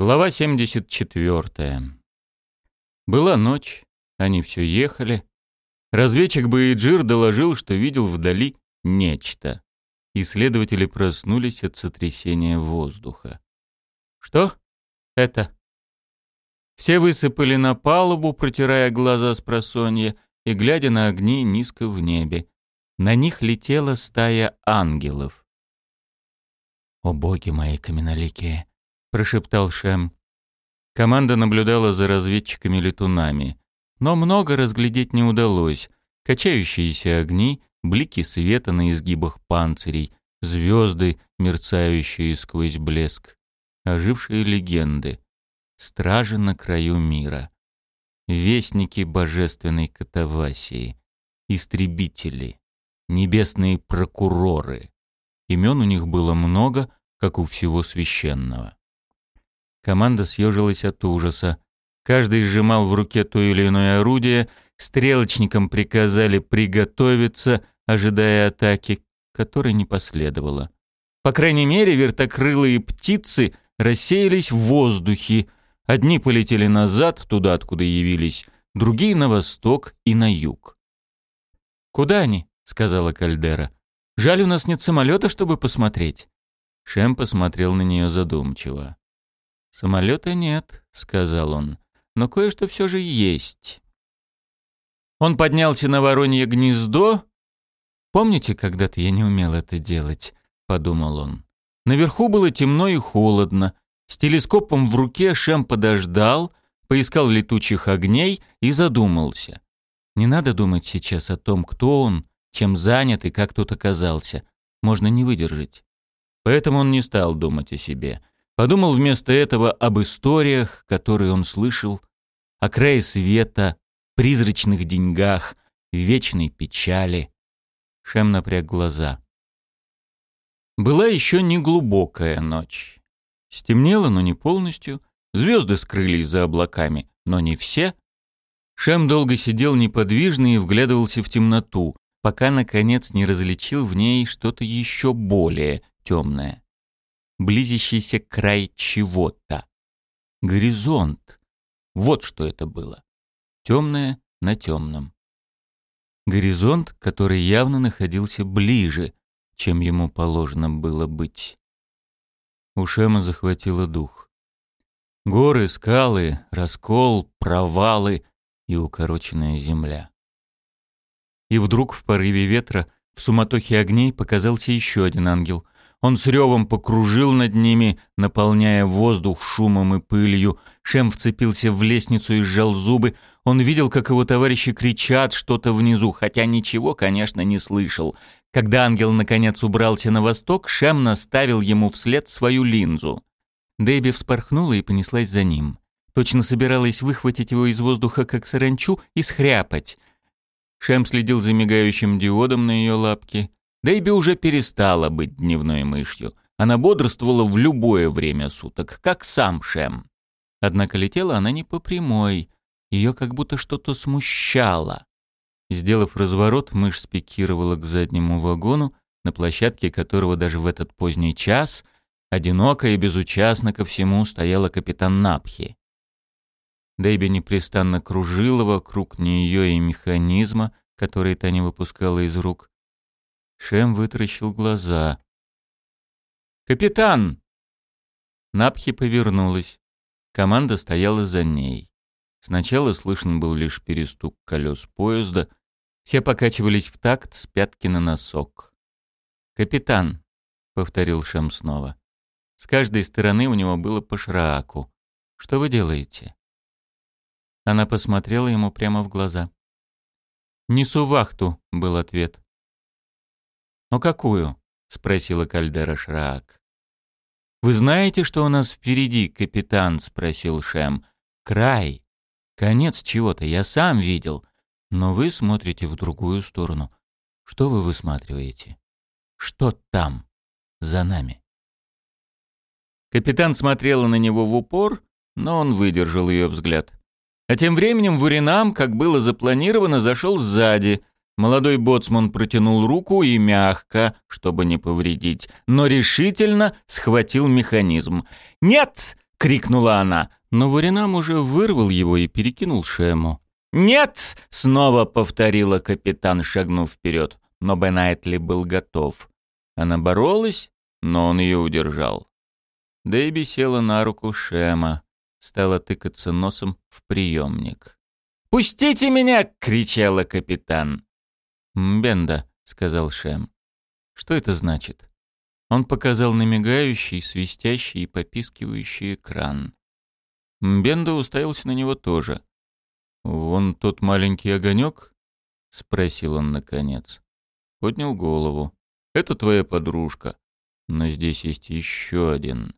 Глава 74. Была ночь, они все ехали. Разведчик Баиджир доложил, что видел вдали нечто. Исследователи проснулись от сотрясения воздуха. «Что это?» Все высыпали на палубу, протирая глаза с просонья и глядя на огни низко в небе. На них летела стая ангелов. «О боги мои каменоликие!» — прошептал Шем. Команда наблюдала за разведчиками-летунами. Но много разглядеть не удалось. Качающиеся огни, блики света на изгибах панцирей, звезды, мерцающие сквозь блеск, ожившие легенды, стражи на краю мира, вестники божественной катавасии, истребители, небесные прокуроры. Имен у них было много, как у всего священного. Команда съежилась от ужаса. Каждый сжимал в руке то или иное орудие, стрелочникам приказали приготовиться, ожидая атаки, которой не последовало. По крайней мере, вертокрылые птицы рассеялись в воздухе. Одни полетели назад, туда, откуда явились, другие — на восток и на юг. «Куда они?» — сказала Кальдера. «Жаль, у нас нет самолета, чтобы посмотреть». Шем посмотрел на нее задумчиво. «Самолета нет», — сказал он, — «но кое-что все же есть». Он поднялся на воронье гнездо. «Помните, когда-то я не умел это делать?» — подумал он. Наверху было темно и холодно. С телескопом в руке Шем подождал, поискал летучих огней и задумался. Не надо думать сейчас о том, кто он, чем занят и как тут оказался. Можно не выдержать. Поэтому он не стал думать о себе. Подумал вместо этого об историях, которые он слышал, о крае света, призрачных деньгах, вечной печали. Шем напряг глаза. Была еще не глубокая ночь. Стемнело, но не полностью. Звезды скрылись за облаками, но не все. Шем долго сидел неподвижно и вглядывался в темноту, пока, наконец, не различил в ней что-то еще более темное близящийся край чего-то. Горизонт. Вот что это было. Темное на темном. Горизонт, который явно находился ближе, чем ему положено было быть. У Шема захватило дух. Горы, скалы, раскол, провалы и укороченная земля. И вдруг в порыве ветра, в суматохе огней показался еще один ангел — он с ревом покружил над ними, наполняя воздух шумом и пылью. Шем вцепился в лестницу и сжал зубы. Он видел, как его товарищи кричат что-то внизу, хотя ничего, конечно, не слышал. Когда ангел наконец убрался на восток, Шем наставил ему вслед свою линзу. Дэйби вспорхнула и понеслась за ним. Точно собиралась выхватить его из воздуха, как саранчу, и схряпать. Шем следил за мигающим диодом на ее лапке. Дэйби уже перестала быть дневной мышью. Она бодрствовала в любое время суток, как сам Шем. Однако летела она не по прямой. Ее как будто что-то смущало. Сделав разворот, мышь спикировала к заднему вагону, на площадке которого даже в этот поздний час одиноко и безучастно ко всему стояла капитан Напхи. Дэйби непрестанно кружила вокруг нее и механизма, который та не выпускала из рук. Шем вытаращил глаза. «Капитан!» Напхи повернулась. Команда стояла за ней. Сначала слышен был лишь перестук колес поезда. Все покачивались в такт с пятки на носок. «Капитан!» — повторил Шем снова. С каждой стороны у него было по шрааку. «Что вы делаете?» Она посмотрела ему прямо в глаза. «Несу вахту», — был ответ. «Но какую?» — спросила Кальдера Шраак. «Вы знаете, что у нас впереди, капитан?» — спросил Шем. «Край. Конец чего-то, я сам видел. Но вы смотрите в другую сторону. Что вы высматриваете? Что там, за нами?» Капитан смотрела на него в упор, но он выдержал ее взгляд. А тем временем Вуринам, как было запланировано, зашел сзади, Молодой боцман протянул руку и мягко, чтобы не повредить, но решительно схватил механизм. «Нет!» — крикнула она, но Варинам уже вырвал его и перекинул Шему. «Нет!» — снова повторила капитан, шагнув вперед. Но Бен Айтли был готов. Она боролась, но он ее удержал. Дэйби села на руку Шема, стала тыкаться носом в приемник. «Пустите меня!» — кричала капитан. «Мбенда», — сказал Шем. «Что это значит?» Он показал на мигающий, свистящий и попискивающий экран. Мбенда уставился на него тоже. «Вон тот маленький огонек?» — спросил он наконец. Поднял голову. «Это твоя подружка. Но здесь есть еще один».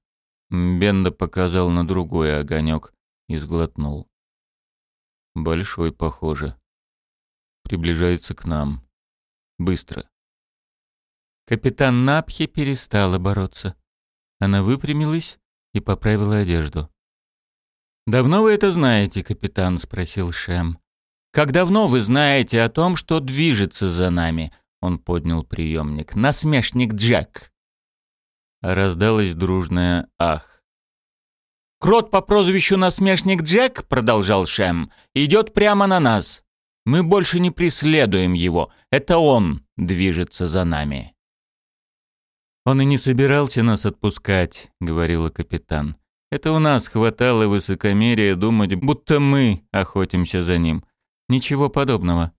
Мбенда показал на другой огонек и сглотнул. Большой, похоже. Приближается к нам. Быстро. Капитан Напхи перестала бороться. Она выпрямилась и поправила одежду. «Давно вы это знаете, капитан?» — спросил Шем. «Как давно вы знаете о том, что движется за нами?» Он поднял приемник. «Насмешник Джек». Раздалось дружное «ах». «Крот по прозвищу Насмешник Джек», — продолжал Шем, — «идет прямо на нас. Мы больше не преследуем его. Это он движется за нами». «Он и не собирался нас отпускать», — говорила капитан. Это у нас хватало высокомерия думать, будто мы охотимся за ним. Ничего подобного.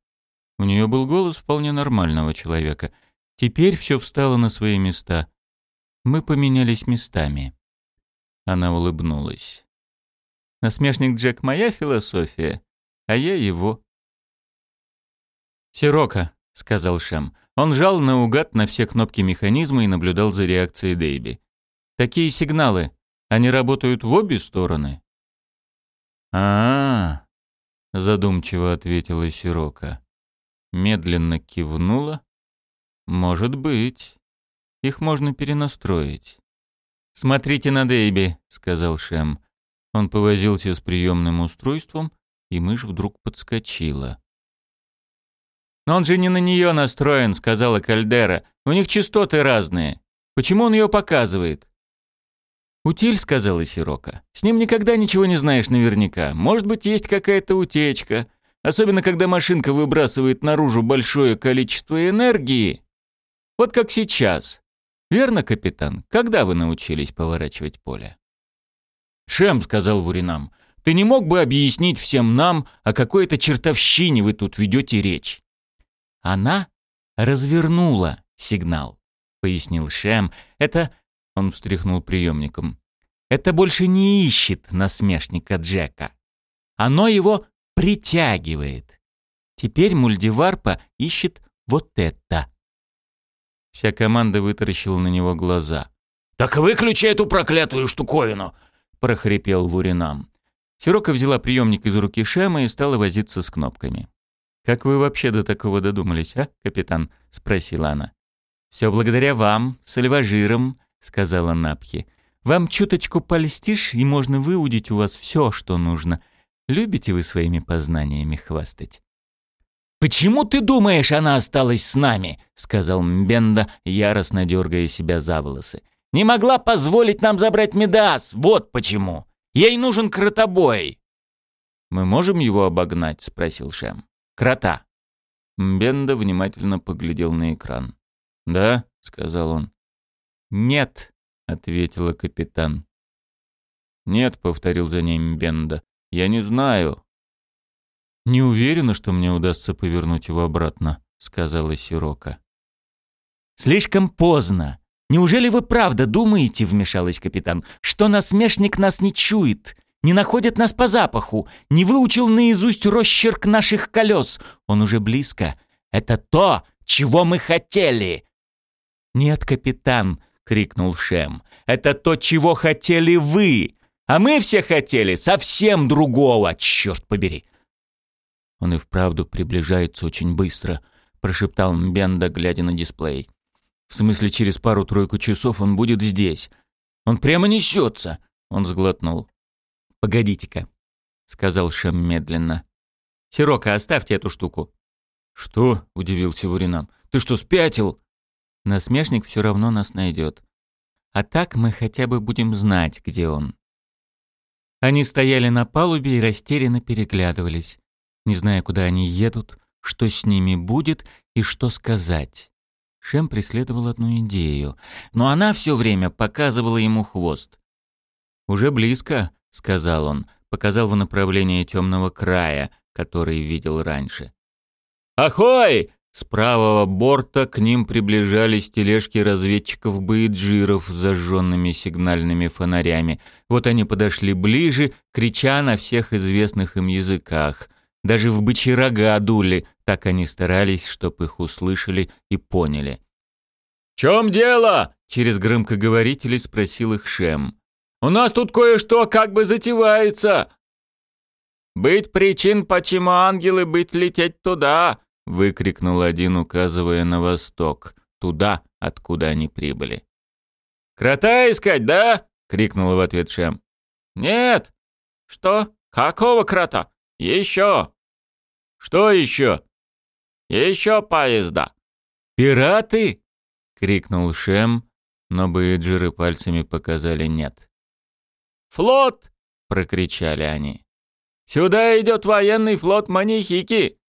У нее был голос вполне нормального человека. Теперь все встало на свои места. Мы поменялись местами. Она улыбнулась. Насмешник Джек — моя философия, а я его. «Сирока», — сказал Шем. Он жал наугад на все кнопки механизма и наблюдал за реакцией Дейби. «Такие сигналы. Они работают в обе стороны. А, -а, -а задумчиво ответила Сирока. Медленно кивнула. Может быть. Их можно перенастроить. Смотрите на Дейби, сказал Шем. Он повозился с приемным устройством, и мышь вдруг подскочила. «Но он же не на нее настроен», — сказала Кальдера. «У них частоты разные. Почему он ее показывает?» «Утиль», — сказала Сирока. «С ним никогда ничего не знаешь наверняка. Может быть, есть какая-то утечка. Особенно, когда машинка выбрасывает наружу большое количество энергии. Вот как сейчас. Верно, капитан? Когда вы научились поворачивать поле?» «Шем», — сказал Вуринам, — «ты не мог бы объяснить всем нам, о какой-то чертовщине вы тут ведете речь?» «Она развернула сигнал», — пояснил Шем. «Это он встряхнул приемником. «Это больше не ищет насмешника Джека. Оно его притягивает. Теперь мульдиварпа ищет вот это». Вся команда вытаращила на него глаза. «Так выключи эту проклятую штуковину!» — прохрипел Вуринам. Сирока взяла приемник из руки Шема и стала возиться с кнопками. «Как вы вообще до такого додумались, а, капитан?» — спросила она. «Все благодаря вам, сальважирам, — сказала Напхи. «Вам чуточку польстишь, и можно выудить у вас все, что нужно. Любите вы своими познаниями хвастать?» «Почему ты думаешь, она осталась с нами?» — сказал Мбенда, яростно дергая себя за волосы. «Не могла позволить нам забрать Медас, вот почему. Ей нужен кротобой». «Мы можем его обогнать?» — спросил Шем. «Крота». Мбенда внимательно поглядел на экран. «Да», — сказал он. «Нет», — ответила капитан. «Нет», — повторил за ним Бенда. «Я не знаю». «Не уверена, что мне удастся повернуть его обратно», — сказала Сирока. «Слишком поздно. Неужели вы правда думаете, — вмешалась капитан, — что насмешник нас не чует, не находит нас по запаху, не выучил наизусть росчерк наших колес? Он уже близко. Это то, чего мы хотели!» «Нет, капитан», — крикнул Шем. «Это то, чего хотели вы! А мы все хотели совсем другого, черт побери!» «Он и вправду приближается очень быстро», — прошептал Мбенда, глядя на дисплей. «В смысле, через пару-тройку часов он будет здесь. Он прямо несется!» — он сглотнул. «Погодите-ка», — сказал Шем медленно. «Сирока, оставьте эту штуку». «Что?» — удивился Вуринам. «Ты что, спятил?» Насмешник все равно нас найдет. А так мы хотя бы будем знать, где он. Они стояли на палубе и растерянно переглядывались, не зная, куда они едут, что с ними будет и что сказать. Шем преследовал одну идею, но она все время показывала ему хвост. «Уже близко», — сказал он, показал в направлении темного края, который видел раньше. «Ахой!» С правого борта к ним приближались тележки разведчиков-бейджиров с зажженными сигнальными фонарями. Вот они подошли ближе, крича на всех известных им языках. Даже в бычьи рога дули, так они старались, чтоб их услышали и поняли. «В чем дело?» — через громкоговорители спросил их Шем. «У нас тут кое-что как бы затевается!» «Быть причин, почему ангелы быть лететь туда!» — выкрикнул один, указывая на восток, туда, откуда они прибыли. «Крота искать, да?» — крикнул в ответ Шем. «Нет». «Что? Какого крота? Еще». «Что еще?» «Еще поезда». «Пираты?» — крикнул Шем, но бейджеры пальцами показали «нет». «Флот!» — прокричали они. «Сюда идет военный флот Манихики!»